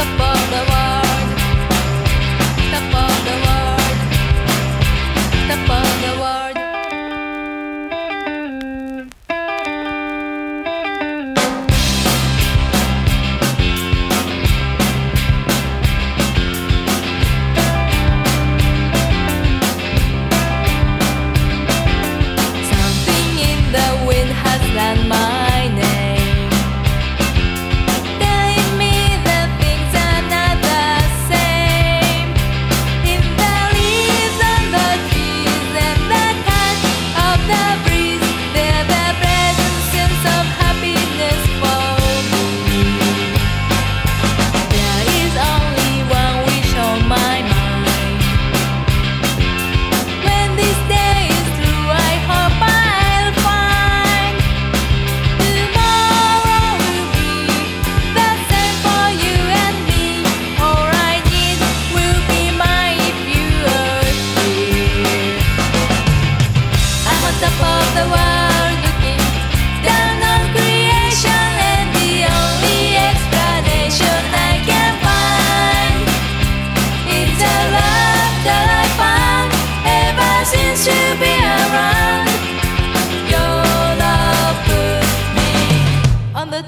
the ball.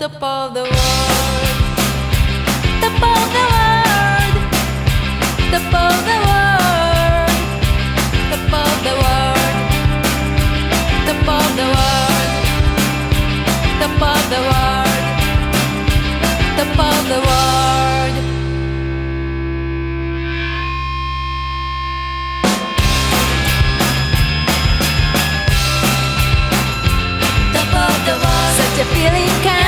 top of the world. Top of the world. Top of the world. Top of the world. Top of the world. Top of the world. Top of the world. Such a feeling can